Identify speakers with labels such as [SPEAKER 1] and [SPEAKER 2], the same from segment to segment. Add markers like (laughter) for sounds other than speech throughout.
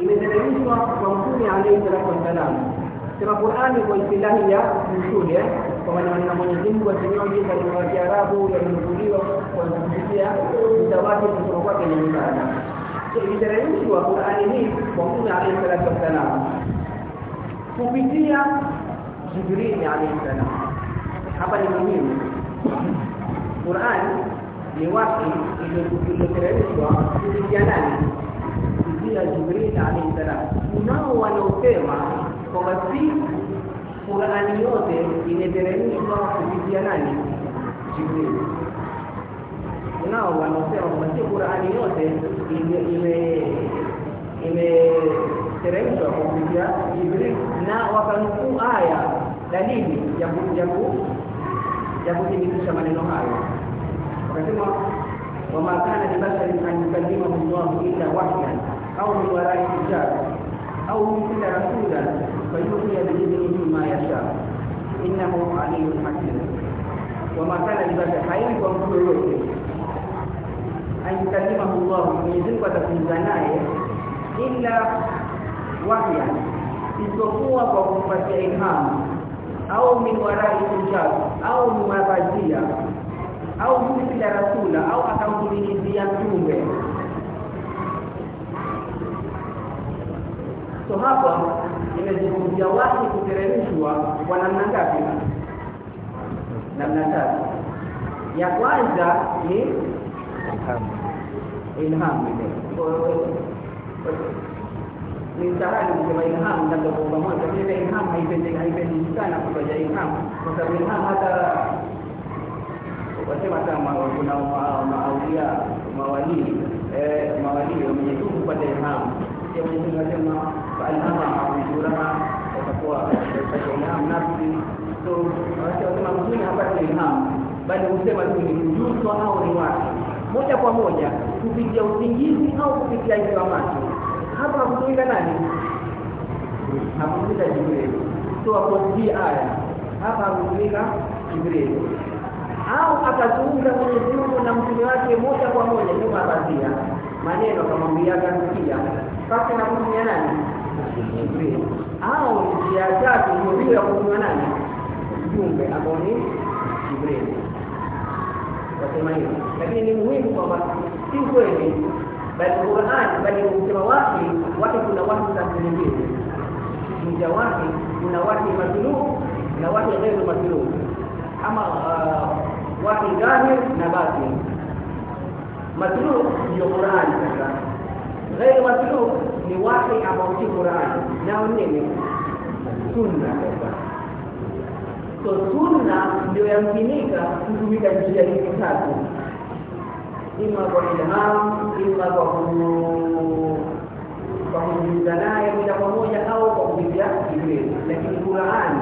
[SPEAKER 1] imeteremshwa kwa mtume alayhi salatu wasalam sema Qur'ani kwa istilahi ya mtume eh kwa maana na Mwenyezi Mungu asinyoje kwa lugha ya Kiarabu yamenukuliwa kwa kupitia mtawati kutoka kwake ni msaada so iliteremshwa Qur'ani hii kwa mtume alayhi salatu wasalam kupitia Jibril alayhi salam hapa ni muhimu Qur'an ni wapi iliyoteremshwa kupitia nani kupitia Jibril alayhi salam. Kunao wanaosema kwamba si Qur'ani yote imeteremshwa kupitia nani? Jibril. Kunao wanaosema kwamba si Qur'ani yote ime imeteremshwa kupitia Jibril. Na wakanukuu aya dalili ya ya kuthibitisha maneno hayo. Wakasema wama kana libasharin an yukallimahu Allah illa wahyan au من وراء hijab au yursila رسولا fayuhiya بإذنه ما يشاء innahu aliyyun hakim. وما kana libashar haini kwa mtu أن يكلمه الله Allah Mwenyezi Mungu atazungumza naye illa wahyan isipokuwa kwa kumpatia ilhamu au min warai hijab au mabazia au yusila rasula au akamtumilizia mtume so hapa imezungumzia wahi kuteremshwa kwa namna ngapi namna tatu ya kwanza ni ilham ni sahani kusema ilham labda kwa pamoja vile ilham haipendi haipendi sana kutaja ilham kwa sababu ilham hata wasema kama kuna maaulia mawali eh mawali wenye kupata ilham ya So wasema mzuri hapati ilham bali husema tu ni mjuso au ni wake moja kwa moja kupitia usingizi au kupitia hizo macho. Hapa hakutumika nani? Hakutumika Jibril. So hakutumia aya hapa hakutumika Jibril. Au akazungumza Mwenyezi Mungu na mtume wake moja kwa moja nyuma bazia maneno akamwambiaga paka na kutumia nani Jibril au njia tatu ndio ya kutumia nani? Mjumbe ambao ni Jibril. Wasema hivyo lakini ni muhimu kwamba si kweli bali Qur'an bali ukisema wahi wahi kuna watu sampuli mbili mmoja wake kuna wahi madhulu na wahi ghairu madhulu ama uh, wahi dhahir na batin madhulu ndio Qur'an sasa ghairu مطلوب ni wahi ambao si Qur'an. Nao nini? Sunna. So sunna ndio yamkinika kutumika njia hizi tatu. Ima kwa ilham ima kwa kwa kujiunga naye moja kwa moja au kwa kupitia Jibril. Lakini Qur'an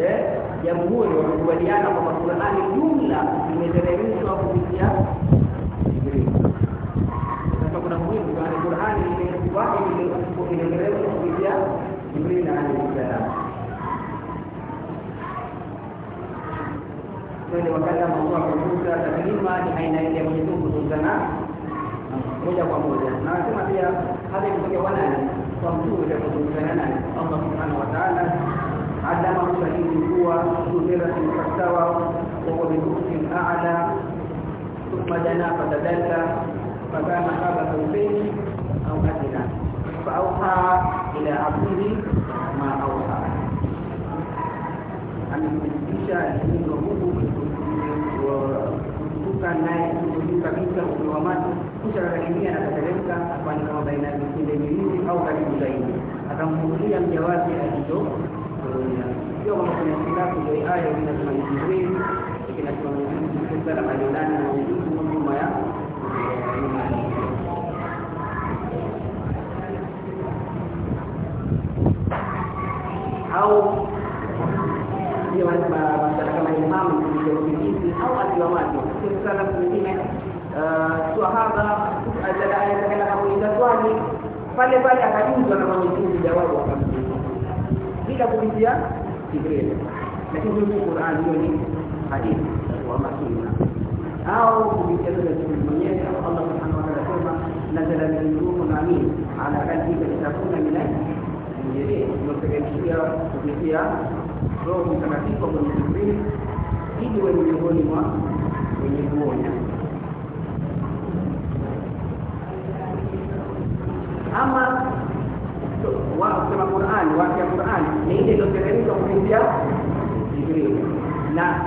[SPEAKER 1] eh jamhuri wamekubaliana kwamba Qur'an jumla imeteremshwa kupitia Jibril alayhi salam kwani wakati Allah kufunza taklima ni aina ile ya Mwenyezi Mungu kuzungumza moja kwa moja na anasema pia hata ikitokea wanani kwa mtu ya kuzungumza nani Allah subhanahu wa ta'ala adama msahidi kuwa sudira mfasawa wa huwa bidukti a'la thumma dana fatadalla fakana qaba kawfayn au adna فأوحى إلى عبده kama auha amethibitisha neno Mungu kutuka naye juu kabisa upeo wa macho kisha akakimbia na akateremka kwani kama baina ya vipinde viwili au karibu zaidi akamfungulia mja wake alichokurudia sio kama kuna ikhtilafu ya aya inasema ni Jibril kinasema ni Musa na Maryam na Mungu nyuma ya nyuma au masala au sio sana mwingine swahaba atakana kamuuliza swali. Pale pale akajuzwa na Mwenyezi jawabu akamjibu bila kupitia Jibril. Lakini hiyo Qur'an hiyo ni hadithi wa sunna au kupitia Jibril mwenyewe Allah subhanahu wa ta'ala sema nazala min ruhul amin. Ala kalbika litakuna min tumeteremshia kupitia Roho Mtakatifu kwa Jibril ili wewe miongoni mwa wenye kuonya. Ama wa kusema Qur'an wake Qur'an ni ile iliyoteremka kupitia Jibril. Na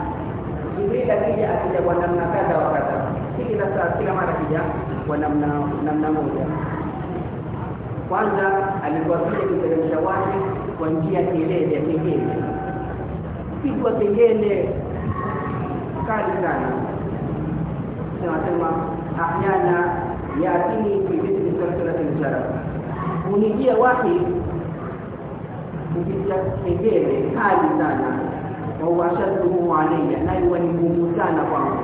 [SPEAKER 1] Jibril akija akija kwa namna kadha wa kadha. Si kila saa kila mara akija kwa namna namna moja kwanza alikuwa pia kuteremsha watu kwa njia kelele ya kengele pigwa kengele kali sana. Anasema ahyana yatini fi mithli salsalatil jarab unijia wahi kupitia kengele kali sana. Wa washadduhu alayya na huwa ni ngumu sana kwangu.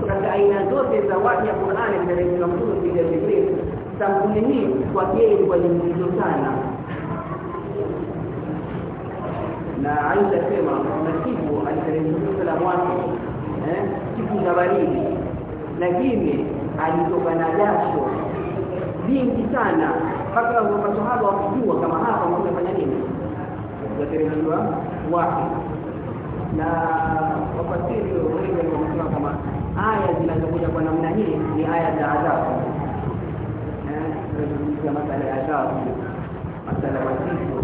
[SPEAKER 1] Kuna aina zote za wahi ya Qur'ani zinazotoka mtume Jibril sampuli hii kwa yeye ilikuwa ni sana. Na Aisha sema nasibu aliteremshwa salamu wake eh siku za baridi. Lakini alitoka na jasho vingi sana. Mpaka masahaba wakijua kama hapa mtafanya nini. Yateremshwa wake na wafasiri wengi wanasema kama aya zinazokuja kwa namna hii ni aya za adhabu eh masala ya adhabu masala mazito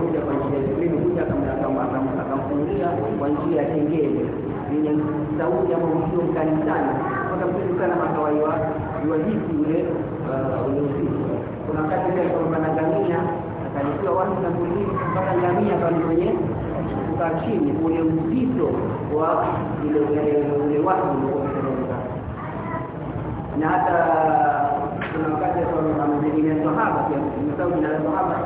[SPEAKER 1] kuja kwa njia elimu kuja kama akamfungulia kwa njia ya kengele yenye sauti ama msio mkali sana mpaka mtu sana makawaiwa yuwajisi ule ule usiku kuna wakati ile kwa na ngamia watu na kulini mpaka ngamia kama kwenye kukaa chini ule uzito wa ile ule watu uliokuwa na hata kuna wakati amejengea sahaba pia. Msao jina la sahaba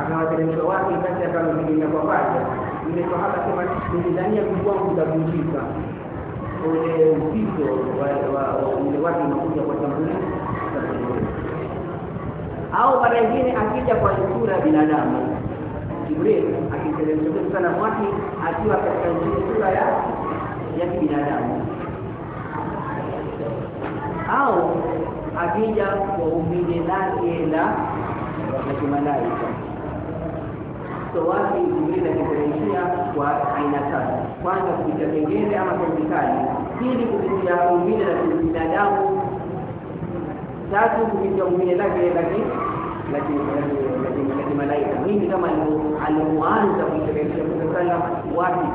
[SPEAKER 1] akawateremsha wake kati akampigia kwa paja ile sahaba kama nilidhania mguu wangu utavunjika ule uzito wa ule wake unakuja kwa tambuli au mara nyingine akija kwa sura ya binadamu Jibril akiteremsha sana mwaki akiwa katika sura ya ya binadamu au akija kwa umbile lake la la kimalaika so wake Jibril kwa aina tatu. Kwanza kupitia kengele ama kemikali pili kupitia umbile la binadamu tatu kupitia umbile lake laki kimalaika malaika. Mimi kama alimuanza kuiteremsha kutokana wapi?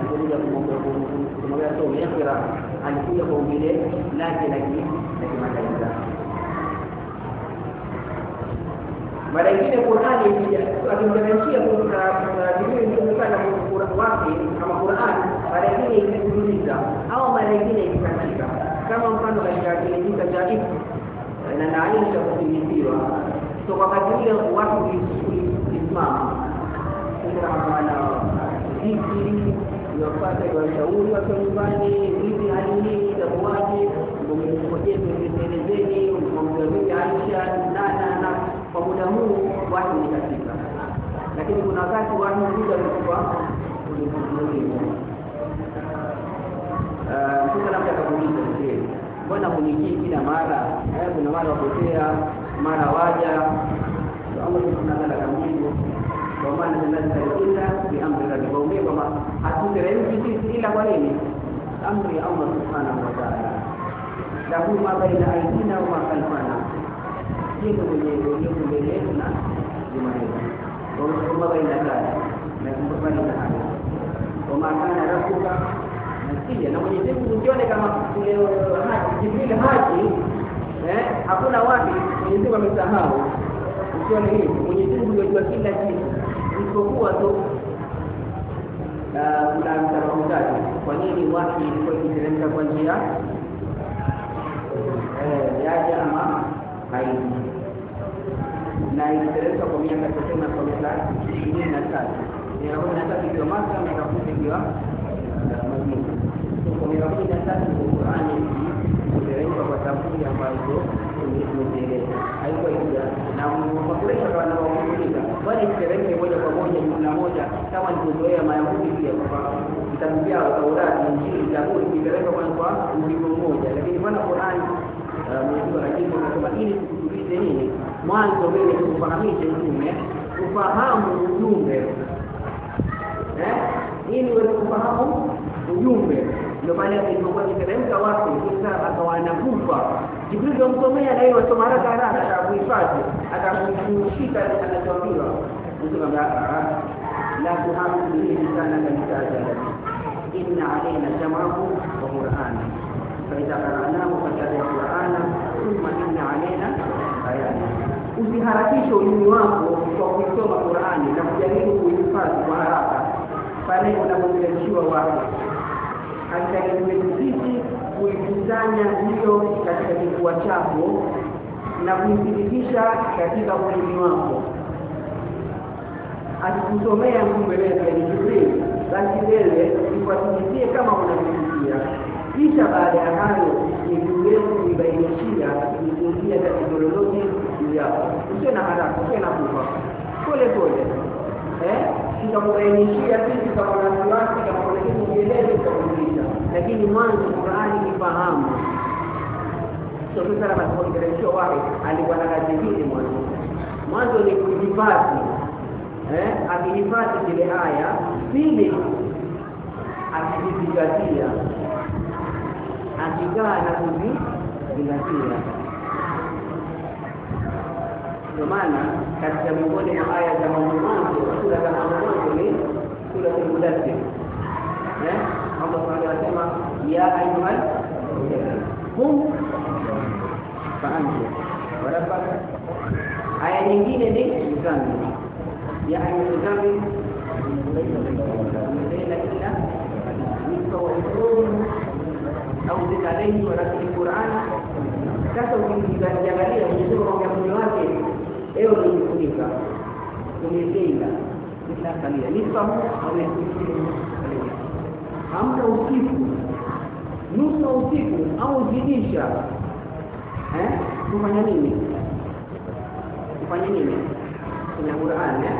[SPEAKER 1] Alikuja kumwambia somo yakira. Alikuja kwa umbile lake la malaika mara nyingine Qur'ani akimteremshia Jibril sana wake kama Qur'an mara nyingine ikizungumza au mara nyingine ikikatika kama mfano katika kisa cha Ifu na na Aisha so wakati ule watu kusimama kuna wana dhikri wapate washauri wa nyumbani hivi hali hii itakuwaje? Mmoja tuelezeni mmoja Aisha nana na kwa muda huu watu ni katika. Lakini kuna wakati watu kuja kulimulimu uh kuna labda kabuliza kweli mbona kunikii kila mara? Eh kuna mara wapotea mara waja. Allah subhanahu wa ta'ala kamjibu kwa bi amri rabbi wa umma kama hatuteremki sisi ila kwa nini? Amri ya Allah subhanahu wa ta'ala. Lahu ma baina aidina wa ma khalfana. Yeye mwenye yeye mbele yetu na nyuma yetu. Kwa baina gani na kumbali na hali. Kwa maana rabbuka. Nasikia na mwenye Mungu ukione kama kule haji Jibril haji eh hakuna wapi Mwenyezi Mungu amesahau. Ukione hivi Mwenyezi Mungu anajua kila kitu isipokuwa tu na kuna mtazamo tatu kwa nini wahi ilikuwa ikiteremka kwa njia eh yaja ama haiji na iliteremka kwa miaka tuseme kwa miaka ishirini na tatu. Miaka kumi na tatu ikiwa Maka miaka kumi ikiwa Madina. Kwa miaka kumi na tatu Qur'ani iliteremka kwa tafsiri ambazo tumezieleza haikuwa na kwa wanaokuuliza bali kereke moja kwa moja jumla moja kama nilivyozoea Mayahudi pia kwa vitabu vyao Taurati, Injili, Zaburi iteremka kwa mlimo mmoja. Lakini bwana Qur'ani Mwenyezi Mungu anajibu anasema ili nifundishe nini? Mwanzo mimi nikufahamishe ujumbe, ufahamu ujumbe. Eh? Ili uweze kufahamu ujumbe ndio maana ilipokuwa kiteremka wapi kisa akawa anakufa Jibril amsomea na yeye wasoma haraka haraka atakuhifadhi atakushika anachoambiwa mtume la kuhamu hili sana katika ajali inna alaina jam'ahu wa qur'ana. Fa idha qara'nahu fattabi' qur'ana thumma inna alaina bayana. Usiharakishe ulimi wako kwa kusoma Qur'ani na kujaribu kuhifadhi kwa haraka. Pale unapoteremshiwa wako sisi kuikusanya hiyo katika kifua chako na kuithibitisha katika ulimi wako. Akikusomea yani Jibril basi wewe ifuatilie kama unavyosikia. Kisha baada ya hayo ni yetu kuibainishia kuingia tatizo lolote juu yako. Na haraka usiwe na kufa pole pole. Eh? Tutakubainishia sisi kama wasiwasi kama kuna kitu kieleze lakini mwanzo Qur'ani ifahamu. Sio kwa kile tunaongelea wapi alikuwa na kazi hili mwanzo. Mwanzo ni kuhifadhi. Eh? Akihifadhi zile haya pili akizingatia akikaa na kuzizingatia. Ndio maana katika miongoni mwa aya za mwanzo sura za mwanzo ni sura ya Mudaththir. eh Allah Subhanahu anasema ya ayyuhal hum faanzir wa rabbaka aya nyingine ni mzamil ya ayyuhal mzamil laysa illa nisfa wa thuluth au zid alayhi wa rattil qur'ana sasa ukiangalia Mwenyezi Mungu kwa mtume wake leo unajifunika umejenga nisakalia nifahamu au hamna usiku. Nusu usiku au zidisha eh? Kufanya nini? Kufanya nini? Kuna Qur'an eh?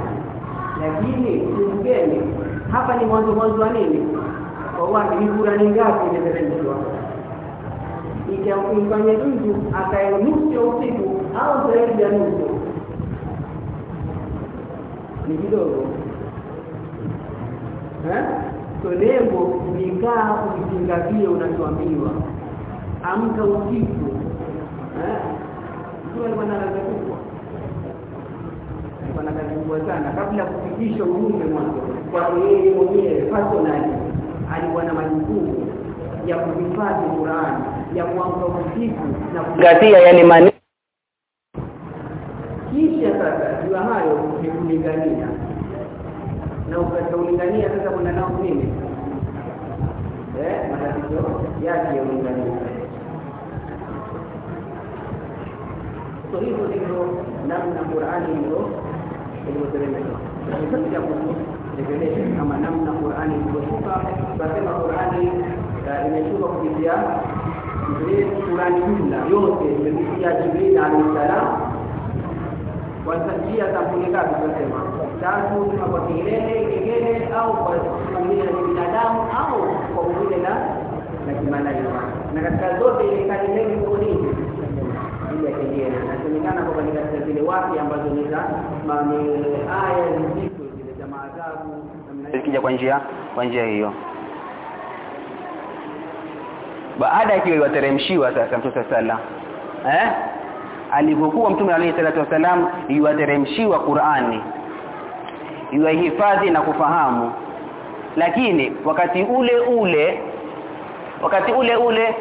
[SPEAKER 1] Lakini kumbeni hapa ni mwanzo mwanzo wa nini? Kwa wapi ni Qur'an ngapi imeteremshwa ikamfanya mtu akae nusu ya usiku au zaidi ya nusu? Ni kidogo. Eh so lengo ni kaa ukizingatie unachoambiwa. Amka usiku. Eh? Sio bwana kubwa. Alikuwa kazi kubwa sana. Kabla kufikisha ujumbe mwanzo kwa yeye mwenyewe personally alikuwa na majukumu ya kuhifadhi Qur'an ya kuamka usiku na kuzingatia. Yani maneno kisha sasa jua hayo ni kulingania na ukata ulingania sasa kuna nao nini eh matatizo yake ya ulingania so hivyo ndivyo namna Qur'ani ndio ilivyoteremshwa sasa kurejelea kama namna Qur'ani ilivyoshuka tunasema Qur'ani imeshuka kupitia Jibril Qur'ani jumla yote imepitia Jibril alayhi kwa njia za ngapi tunasema tatu kama kwa kilele kengele au kwa kutumia la binadamu au kwa kutumia na na kimalaika na katika zote ile kalileni kwa nini ile ya kengele na kwamba kwa katika zile wapi ambazo ni za aya zizito zile za maadhabu
[SPEAKER 2] ikija kwa njia kwa njia hiyo. Baada ya iwateremshiwa sasa mtume sala eh? Alipokuwa mtume alayhi salatu wasalam iwateremshiwa Qur'ani iwahifadhi na kufahamu. Lakini wakati ule ule wakati ule ule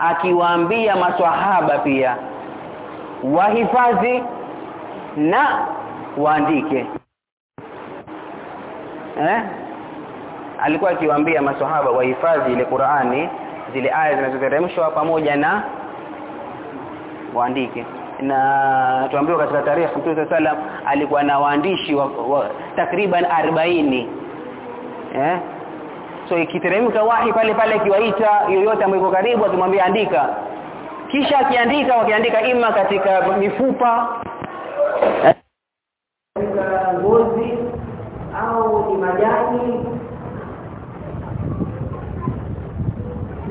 [SPEAKER 2] akiwaambia maswahaba pia wahifadhi na waandike. Eh? Alikuwa akiwaambia maswahaba wahifadhi ile Qur'ani zile aya zinazoteremshwa pamoja na waandike na tuambiwa katika tarehe Mtume sallam alikuwa na waandishi wa, wa, takriban 40 eh? So ikiteremka wahi pale pale akiwaita yoyote ambaye karibu akimwambia andika. Kisha akiandika wakiandika ima katika mifupa
[SPEAKER 1] katika ngozi au ni majani.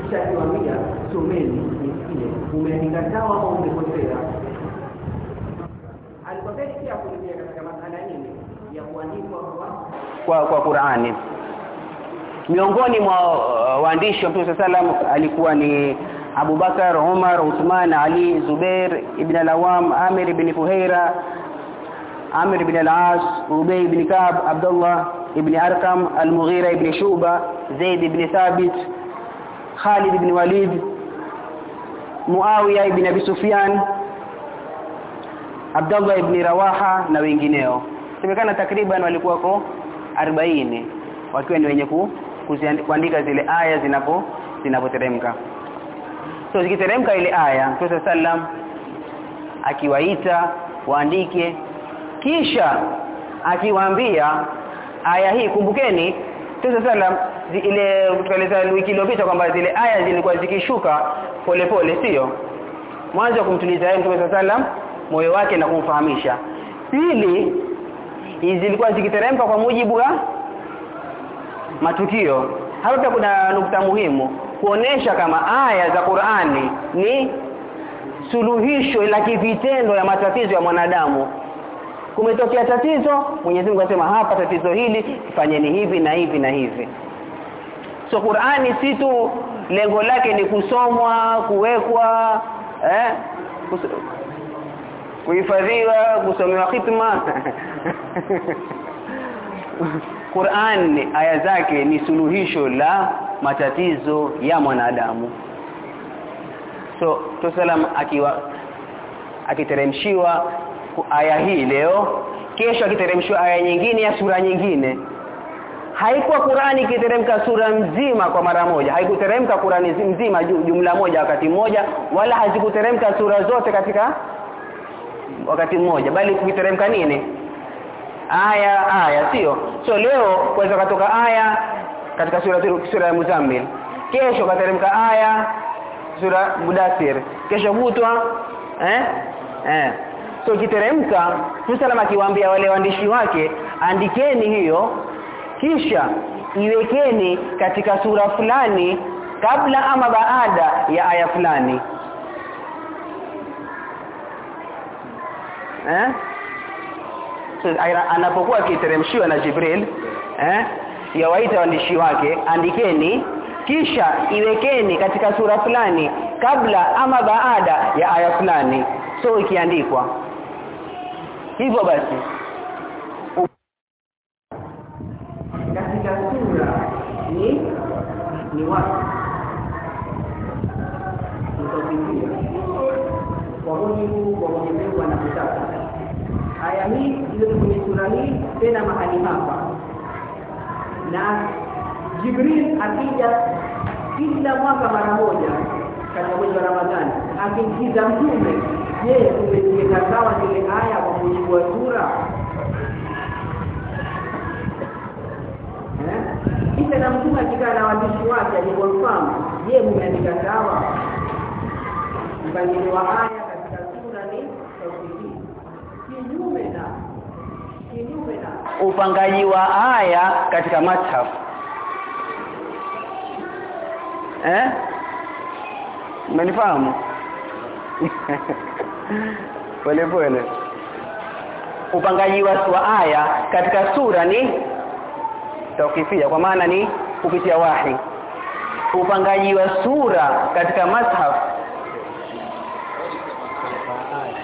[SPEAKER 1] Kisha akiwaambia someni nisikie umeandika sawa au umekosea pia kuingia katika masala nini ya kuandikwa kwa
[SPEAKER 2] kwa Qur'ani miongoni mwa uh, waandishi wa Mtume sallam alikuwa ni Abu Bakar, Umar, Uthman, Ali, Zubair ibn al-Awam, Amir ibn Fuhaira, Amir ibn al-As, Ubay ibn Ka'b, Abdullah ibn Arkam, Al-Mughira ibn Shuba, Zaid ibn Thabit, Khalid ibn Walid, Muawiya ibn Abi Sufyan, Abdullah ibn Rawaha na wengineo. Semekana takriban walikuwa ko 40 wakiwa ni wenye ku, kuandika zile aya zinapo zinapoteremka. So zikiteremka ile aya Mtume sallam akiwaita waandike kisha akiwaambia aya hii kumbukeni Mtume sallam ile tukaeleza wiki iliyopita kwamba zile aya zilikuwa zikishuka polepole sio mwanzo kumtuliza yeye Mtume sallam moyo wake na kumfahamisha pili hizi zilikuwa zikiteremka kwa mujibu wa matukio. Hapa kuna nukta muhimu kuonesha kama aya za Qur'ani ni suluhisho la kivitendo ya matatizo ya mwanadamu. Kumetokea tatizo Mwenyezi Mungu anasema hapa tatizo hili fanyeni hivi na hivi na hivi. So Qur'ani si tu lengo lake ni kusomwa kuwekwa eh kuhifadhiwa kusomewa khitma (laughs) (laughs) Qur'an aya zake ni suluhisho la matatizo ya mwanadamu. So tusalam akiwa akiteremshiwa aya hii leo kesho akiteremshiwa aya nyingine ya sura nyingine. Haikuwa Qur'ani ikiteremka sura mzima kwa mara moja. Haikuteremka Qur'ani mzima jumla moja wakati mmoja wala hazikuteremka sura zote katika wakati mmoja. Bali kuteremka nini aya aya sio. So leo kuweza katoka aya katika sura sura ya Muzammil. Kesho kateremka aya sura Mudathir kesho kutwa eh eh. So kiteremka Musalama akiwaambia wale waandishi wake andikeni hiyo kisha iwekeni katika sura fulani kabla ama baada ya aya fulani. Eh anapokuwa akiteremshiwa na Jibril eh yawaita waandishi wake andikeni kisha iwekeni katika sura fulani kabla ama baada ya aya fulani. So ikiandikwa. Hivyo basi.
[SPEAKER 1] Katika sura ni ni kwa mujibu aya hii ile kwenye sura hii tena mahali hapa. Na Jibril akija kila mwaka mara moja katika mwezi wa Ramadhani akimkiza mtume je umeziweka sawa zile haya kwa mujibu wa sura? Kisha na mtume akikaa na waandishi wake alikonfirm je mmeandika sawa? Mpangilio wa aya katika sura ni tauhidi kinyume na kinyume na
[SPEAKER 2] upangaji wa aya katika mashaf eh? Umenifahamu (laughs) pole pole. Upangaji wa, aya katika sura ni tawkifia kwa maana ni kupitia wahi. Upangaji wa sura katika mashaf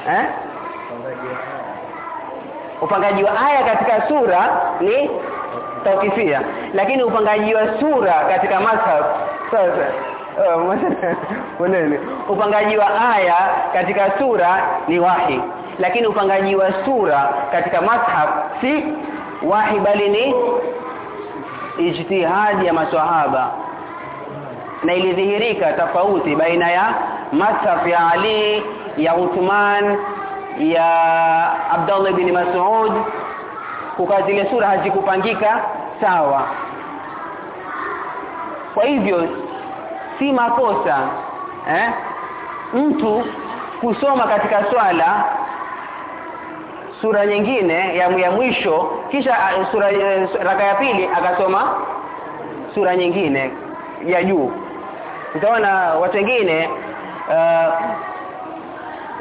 [SPEAKER 2] eh upangaji wa aya katika sura ni tawkifia lakini upangaji wa sura katika mashaf sasa (laughs) Mwendeni. Upangaji wa aya katika sura ni wahi. Lakini upangaji wa sura katika mashaf si wahi bali ni ijtihadi ya maswahaba. Na ilidhihirika tofauti baina ya mashaf ya Ali, ya Uthman, ya Abdullah ibn Mas'ud kwa zile sura hazikupangika sawa. Kwa hivyo si makosa eh mtu kusoma katika swala sura nyingine ya, ya mwisho kisha sura raka ya pili akasoma sura nyingine ya juu utaona watu wengine uh,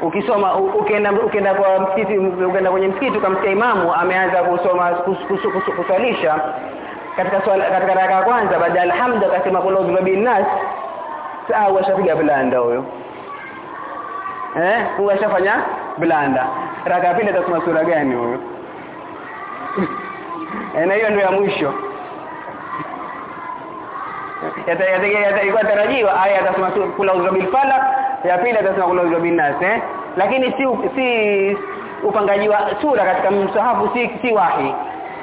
[SPEAKER 2] ukisoma ukienda ukienda kwa msikiti ukienda kwenye msikiti ukamsikia imamu ameanza kusoma kus- kus- kus- kuswalisha. Katika swala katika raka ya kwanza baada alhamdu akasema kula udhu bin nas. Saa washapiga blanda huyo? Eh huyo blanda raka ya pili atasoma sura gani huyo? (laughs) Eh, na hiyo ndio ya mwisho ilikuwa tarajiwa aya atasema kula udhu bil ya pili atasema kula bin nas eh? Lakini si si upangaji wa sura katika msahafu si si wahi.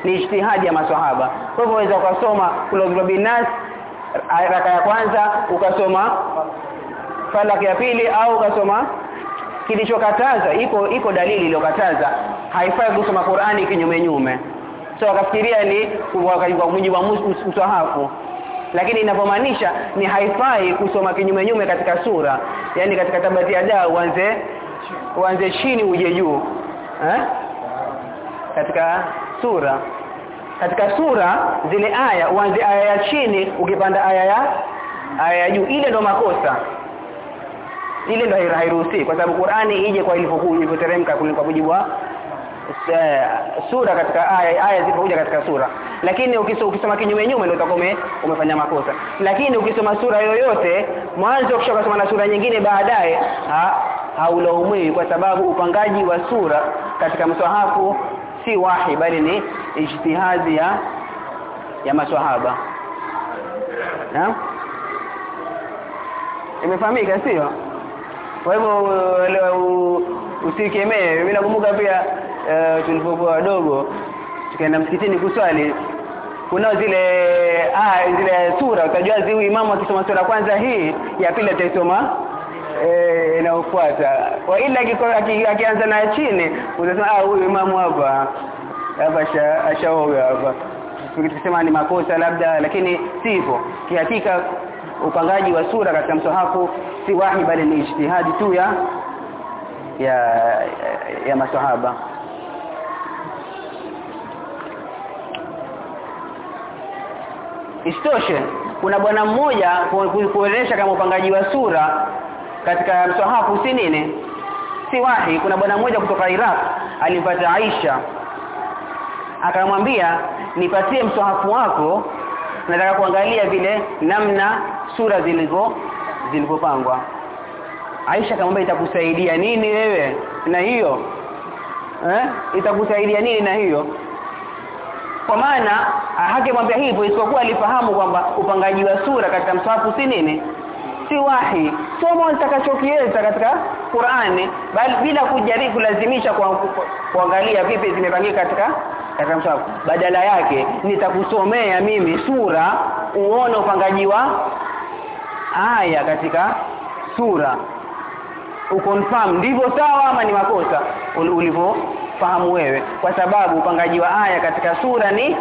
[SPEAKER 2] Ni ijtihadi ya maswahaba. Kwa hivyo waweza kusoma kula bin nas raka ya kwanza ukasoma falak ya pili au ukasoma kilichokataza iko iko dalili iliyokataza. Haifai kusoma Qur'ani kinyume nyume. So akafikiria ni kwa mujibu wa mswahafu lakini inapomaanisha ni haifai kusoma kinyume nyume katika sura. Yani katika tabati ya daa uanze uanze chini uje juu. Eh? Katika sura. Katika sura zile aya uanze aya ya chini ukipanda aya ya aya ya juu. Ile ndo makosa. Ile ndo hairu- hairuhusi kwa sababu Qur'ani ije kwa ilivyokuwa ilivyoteremka kwa mujibu wa eh, sura katika aya aya zipo katika sura lakini ukisoma, ukisoma kinyume nyume ndio utakuwa umefanya makosa. Lakini ukisoma sura yoyote mwanzo kisha ukasoma na sura nyingine baadaye ha, haulaumiwi kwa sababu upangaji wa sura katika mswahafu si wahi bali ni ijtihadi ya ya maswahaba. Na imefahamika sio? Kwa hivyo usikemee. Mimi nakumbuka pia uh, tulipokuwa wadogo tukaenda msikitini kuswali kuna zile ah zile sura utajua zi imamu akisoma sura kwanza hii ya pili ataisoma eh inaofuata kwa ila akianza na chini utasema ah huyu imamu hapa hapa ashaoga hapa. Tukisema ni makosa labda lakini sivyo kihakika upangaji wa sura katika msahafu si wahi bali ni ijtihadi tu ya ya ya maswahaba Isitoshe kuna bwana mmoja ku- ku- kuelesha kama upangaji wa sura katika msahafu si nini si wahi kuna bwana mmoja kutoka Iraq alimpata Aisha. Akamwambia nipatie msahafu wako nataka kuangalia vile namna sura zilivyo zilivyopangwa. Aisha akamwambia itakusaidia nini wewe na hiyo? Eh itakusaidia nini na hiyo kwa maana hakimwambia hivyo isipokuwa alifahamu kwamba upangaji wa sura katika mswafu si nini? Si wahi. Somo nitakachokieleza katika Qur'ani bali bila kujaribu kulazimisha kwa kuangalia vipi zimepangika katika katika mswafu. Badala yake nitakusomea mimi sura uone upangaji wa aya katika sura. Uconfirm ndivyo sawa ama ni makosa? Ul- ulivyofahamu wewe kwa sababu upangaji wa aya katika sura ni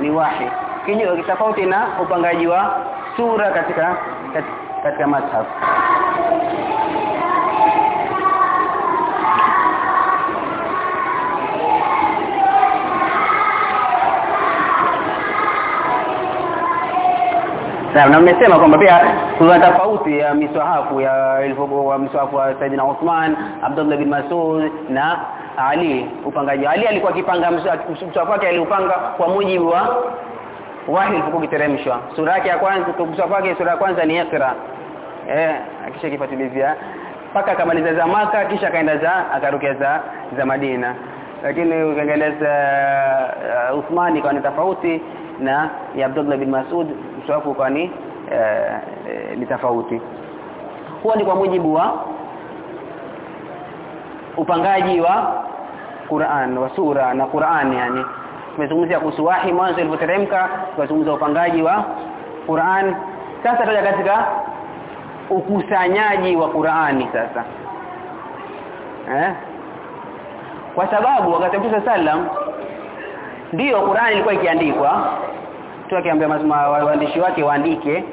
[SPEAKER 2] ni wahi. Kinyume tofauti na upangaji wa sura katika katika, katika mashaf Naam, na mmesema kwamba pia kuna tofauti ya miswahafu ya ilivyokuwa miswahafu wa Saidina Uthman, Abdullah bin Mas'ud na Ali. Upangaji Ali alikuwa akipanga miswahafu wake aliupanga kwa mujibu wa wahi ilipokuwa kiteremshwa. Sura yake ya kwanza mswahafu wake sura ya kwanza ni Iqra. Eh, akisha kifatilizia paka akamaliza za Maka kisha akaenda za akarukia za za Madina. Lakini ukiangalia uh, Uthmani ikawa ni tofauti na ya Abdullah bin Mas'ud mswahafu kwa ni eh, eh, ni tofauti. huwa ni kwa mujibu wa upangaji wa Qur'an wa sura na Qur'an yani. Tumezungumzia kuhusu wahi mwanzo ilipoteremka tukazungumza upangaji wa Qur'an. Sasa tutaja katika ukusanyaji wa Qur'ani sasa. Eh? Kwa sababu wakati Mtume sallam ndiyo Qur'ani ilikuwa ikiandikwa. Tu akiambia waandishi wake waandike.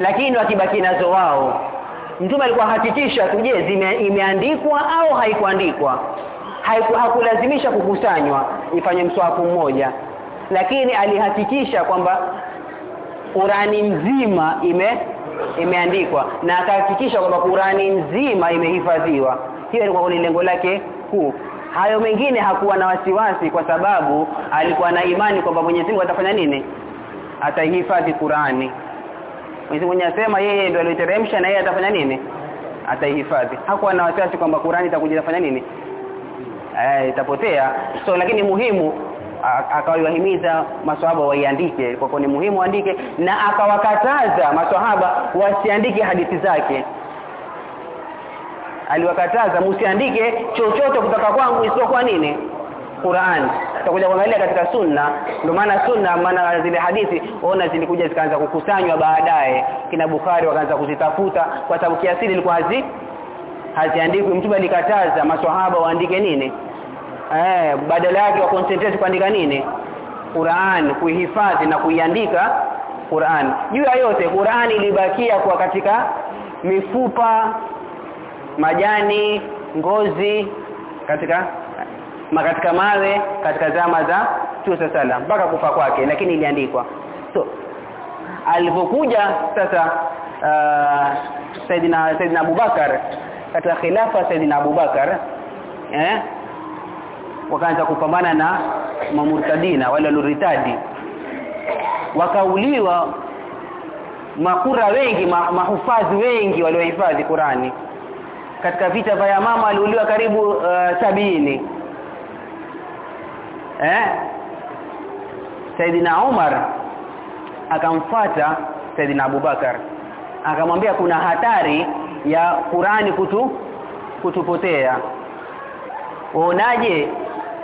[SPEAKER 2] Lakini wakibaki nazo wao mtume alikuwa hakikisha tu je imeandikwa au haikuandikwa? Haiku, hakulazimisha kukusanywa ifanye mswaku mmoja. Lakini alihakikisha kwamba Qurani nzima ime imeandikwa. Na akahakikisha kwamba Qurani nzima imehifadhiwa. Hiyo ilikuwa lengo lake kuu hayo mengine hakuwa na wasiwasi kwa sababu alikuwa na imani kwamba Mwenyezi Mungu atafanya nini? Ataihifadhi Qur'ani. Mwenyezi Mungu anasema yeye ndiye aliteremsha na yeye atafanya nini? Ataihifadhi. Hakuwa na wasiwasi kwamba Qur'ani itakuja kufanya nini? Eh itapotea. So lakini muhimu akawahimiza maswahaba waiandike. Kwa kuwa ni muhimu andike na akawakataza maswahaba wasiandike hadithi zake aliwakataza msiandike chochote kutoka kwangu isipokuwa nini? Qur'an. Tutakuja kuangalia katika sunna. Ndio maana sunna maana zile hadithi ona zilikuja zikaanza kukusanywa baadaye. Kina Bukhari wakaanza kuzitafuta kwa sababu kiasili ilikuwa hazi haziandikwi. Mtume alikataza maswahaba waandike nini? Eh badala yake wa concentrate kuandika nini? Qur'an kuihifadhi na kuiandika Qur'an. Juu ya yote Qur'an ilibakia kwa katika mifupa majani ngozi katika katika mawe katika zama za Tusa sala mpaka kufa kwake lakini iliandikwa. So alipokuja sasa uh, Saidina Saidina Abubakar katika khilafa Saidina Abubakar eh wakaanza kupambana na mamurtadina wale luritadi wakauliwa makura wengi ma, mahufadhi wengi waliohifadhi Qurani katika vita vya mama aliuliwa karibu uh, sabini. Eh? Saidina Umar akamfata Saidina Abubakar. Akamwambia kuna hatari ya Qurani kutu kutupotea. Uonaje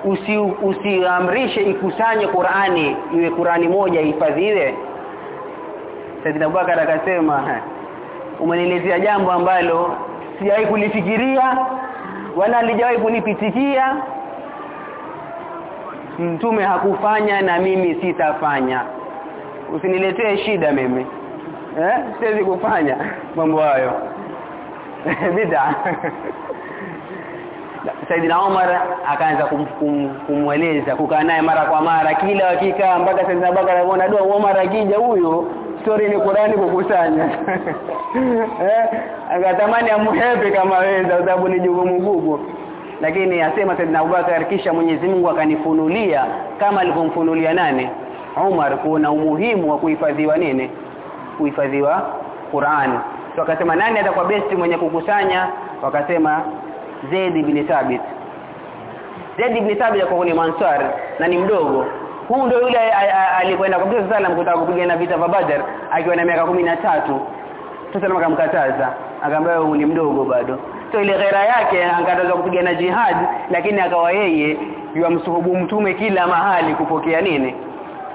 [SPEAKER 2] usi usiamrishe ikusanye Qurani iwe Qurani moja ihifadhiwe? Saidina Abubakar akasema umenielezea jambo ambalo sijawahi kulifikiria wala alijawahi kunipitikia. Mtume hakufanya na mimi sitafanya. Usiniletee shida mimi. Eh siwezi kufanya mambo hayo. (laughs) Bid'a. (laughs) Saidina Omar akaanza kumweleza kum, kukaa naye mara kwa mara kila wakikaa mpaka Saidina Abubakar anaona dua Omar akija huyo story ni Qurani kukusanya. (laughs) Eh angatamani amhepe kama wewe sababu ni jukumu kubwa. Lakini asema Saidina Abubakar kisha Mwenyezi Mungu akanifunulia kama alivyomfunulia nani? Umar kuona umuhimu wa kuhifadhiwa nini? Kuhifadhiwa qurani. So akasema nani atakuwa best mwenye kukusanya? Wakasema Zaid ibn Thabit. Zaid ibn Thabit kwa ni Mansar na ni mdogo huu ndio yule alikwenda kwa Mtume sallam kutaka kupigana vita vya Badr akiwa na miaka tatu. Sasa akamkataza. Akamwambia wewe ni mdogo bado. So ile ghera yake angataza kupigana jihad lakini akawa yeye yuamsuhubu mtume kila mahali kupokea nini?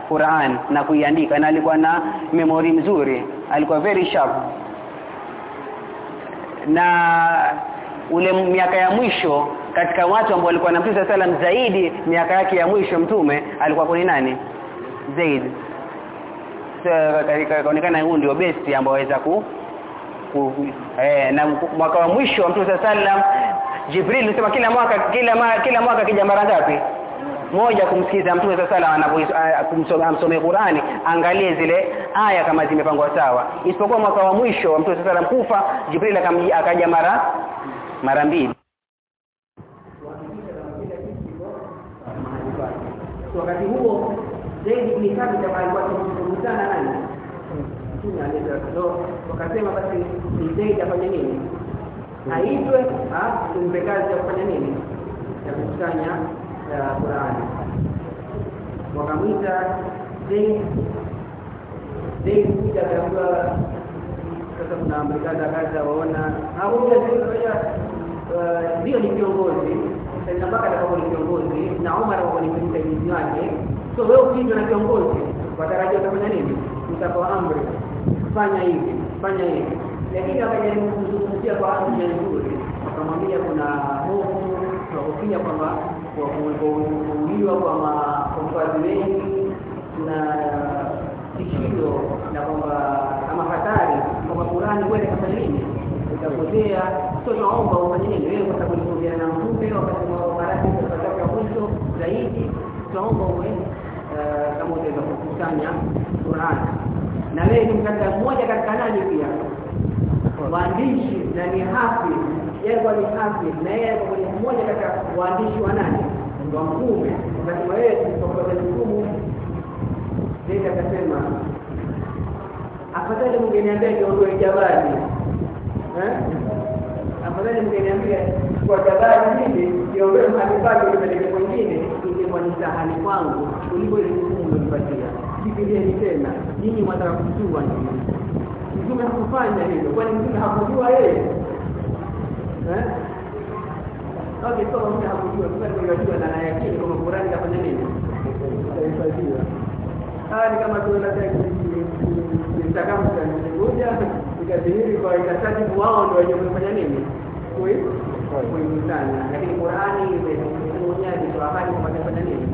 [SPEAKER 2] Qur'an na kuiandika. Na alikuwa na memory mzuri. Alikuwa very sharp. Na ule miaka ya mwisho katika watu ambao walikuwa na Mtume sallam zaidi miaka yake ya mwisho mtume alikuwa kuni nani? Zaid. Kaonekana huyu ndio best ambao waweza ku, ku eh, na mwaka wa mwisho wa Mtume sallam Jibril alisema kila mwaka kila ma, kila mwaka kija mara ngapi? Moja kumsikiza Mtume sala msomee Qur'ani angalie zile aya kama zimepangwa sawa. Isipokuwa mwaka wa mwisho wa Mtume salam kufa Jibril akaja mara mara mbili
[SPEAKER 1] wakati huo zaidi ni ibn kama alikuwa akizungumzana nani mtume aliyetoa wakasema basi ni zaidi afanye nini? Aitwe tumpe kazi ya kufanya nini? Ya kukusanya Qur'ani. Wakamwita Zaid Zaid kuja akaambiwa sasa kuna mbrigada kaza waona hakuja ndio ni kiongozi Saidina Bakar atakuwa ni kiongozi. Na Umar atakuwa ni msaidizi wake. So wewe ukija na kiongozi watarajia utafanya nini? Utapewa amri. Fanya hivi fanya hivi. Lakini akajaribu kuzungumzia kwa amri nzuri akamwambia kuna hofu tunahofia kwamba kwa kuuliwa kwa mafadhi wengi na tishio na kwamba ama hatari kwamba Qurani kwenda kafanya nini? Utapotea sio naomba ufanye nini wewe kwa sababu ulipoongea na mtume wakati wa maradhi ya mwisho zaidi tunaomba uwe kama utaweza kukusanya Qur'an. Na wewe ni katika mmoja katika nani pia? Waandishi na ni hafi yeye kwa ni hafi na yeye kwa ni mmoja katika waandishi wa nani? Wa mtume wakati yeye tulipokuwa jukumu ndio akasema afadhali mngeniambia niondoe jabali. Eh afadhali mkeniambia kwa kadhaa hili niondoe mahali pake nipeleke kwingine ingekuwa ni sahani kwangu kuliko ile jukumu ulionipatia fikirieni tena nyinyi mwataka kujua nini mtume hakufanya hivyo kwani mtume hakujua yeye eh Okay, kama mtume hakujua, sasa tunajua na anayakini kama Qur'ani kafanya nini? Itahifadhiwa. haya ni kama tuna labda nitakamta nikuja ikadhihiri kwa ikataji wao ndio wenye kufanya nini? Kui kuikusanya. Lakini Qur'ani hali kwa kufanya nini?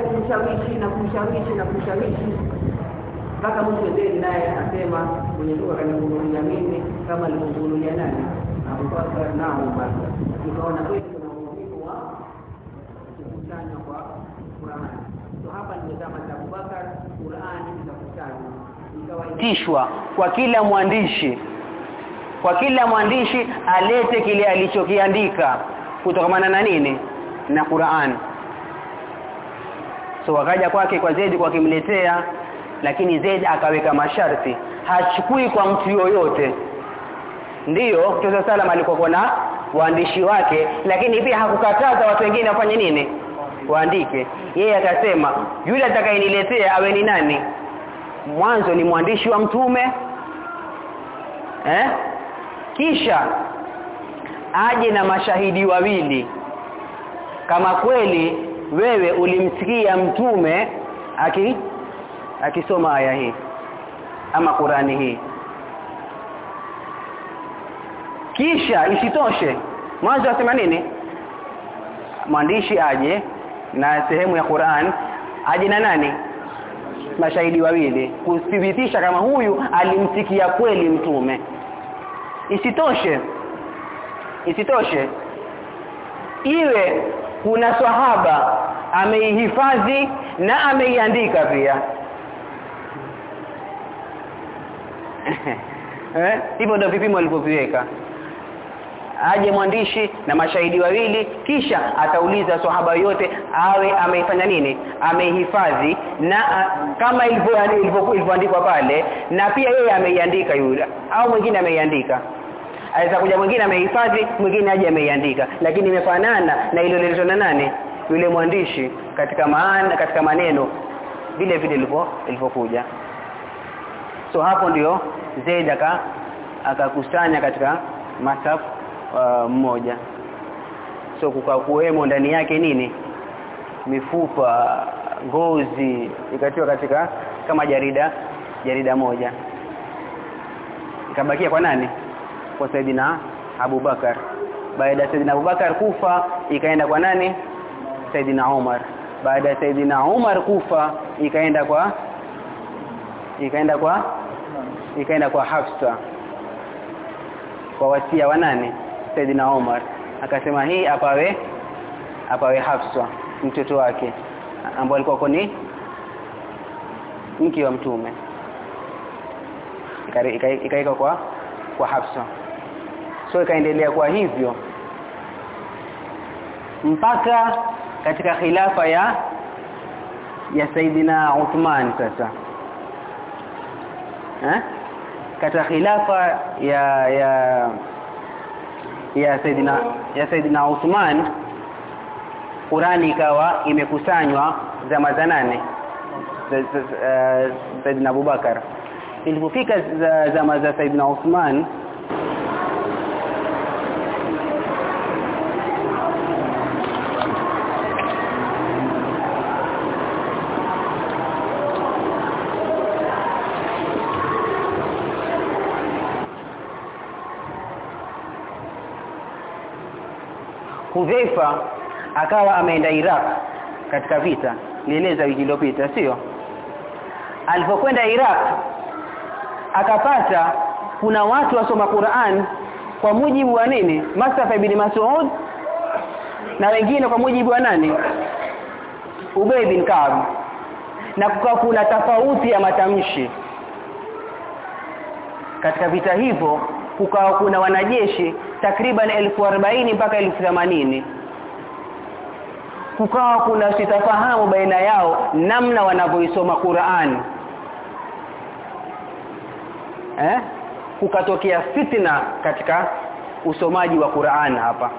[SPEAKER 1] Kumshawishi na kumshawishi na kumshawishi. Mpaka mwisho naye asema mwenye Mungu kanifunulia mimi kama alivyofunulia nani? Abubakar na Umar nikaona kweli kuna umuhimu wa kwa so hapa ndio zama za ikawa
[SPEAKER 2] tishwa kwa kila mwandishi kwa kila mwandishi alete kile alichokiandika. Kutokana na nini? Na Qur'an. So wakaja kwake kwa Zaid kwa kimletea lakini Zaid akaweka masharti. Hachukui kwa mtu yoyote. Ndiyo Mtume salam alikuwa na waandishi wake lakini pia hakukataza watu wengine wafanye nini? Waandike. Yeye akasema yule atakayeniletea awe ni nani? Mwanzo ni mwandishi wa mtume. Eh kisha aje na mashahidi wawili. Kama kweli wewe ulimsikia mtume aki akisoma aya hii ama Qurani hii. Kisha isitoshe mwanzo wasema nini? Mwandishi aje na sehemu ya Qur'an aje na nani? Mashahidi wawili. Kuthibitisha kama huyu alimsikia kweli mtume isitoshe. Isitoshe. Iwe kuna swahaba ameihifadhi na ameiandika pia. (laughs) Eh? Hivyo ndio vipimo walivyoviweka aje mwandishi na mashahidi wawili kisha atauliza swahaba yote awe ameifanya nini? Ameihifadhi na kama ilivyoandikwa pale na pia yeye ameiandika yule au mwingine ameiandika aweza kuja mwingine amehifadhi mwingine aje ameiandika. Lakini imefanana na ile ile na nane yule mwandishi katika maana katika maneno vile vile ilivyo ilivyokuja. So hapo ndio Zaid akakusanya katika masafu uh, mmoja. So kukakuwemo ndani yake nini? Mifupa ngozi ikatiwa katika kama jarida jarida moja. Ikabakia kwa nani kwa Saidina Abu Bakar. Baada ya Saidina Abu Bakar kufa ikaenda kwa nani? Saidina Umar baada ya Saidina Umar kufa ikaenda kwa ikaenda kwa ikaenda kwa Hafsa. Kwa wasia wa nani? Saidina Umar akasema hii apawe apawe Hafsa mtoto wake ambaye alikuwa ni mke wa mtume. Ikaika kwa kwa Hafsa so ikaendelea kwa hivyo. Mpaka katika khilafa ya ya Saidina Uthman sasa. Eh? Katika khilafa ya ya ya Saidina ya Saidina Uthman Qurani ikawa imekusanywa zama za nane. Saidina Abubakar. Ilipofika zama za Saidina Uthman Hudhaifa akawa ameenda Iraq katika vita. Nieleza wiki iliyopita sio? Alipokwenda Iraq akapata kuna watu wasoma Qur'an kwa mujibu wa nini? Mustafa ibn Mas'ud na wengine kwa mujibu wa nani? Ubay bin Ka'b. Na kukawa kuna tofauti ya matamshi. Katika vita hivyo kukawa kuna wanajeshi takriban elfu arobaini mpaka elfu themanini. Kukawa kuna sitafahamu baina yao namna wanavyoisoma Qur'an. Eh? Kukatokea fitna katika usomaji wa Qur'an hapa.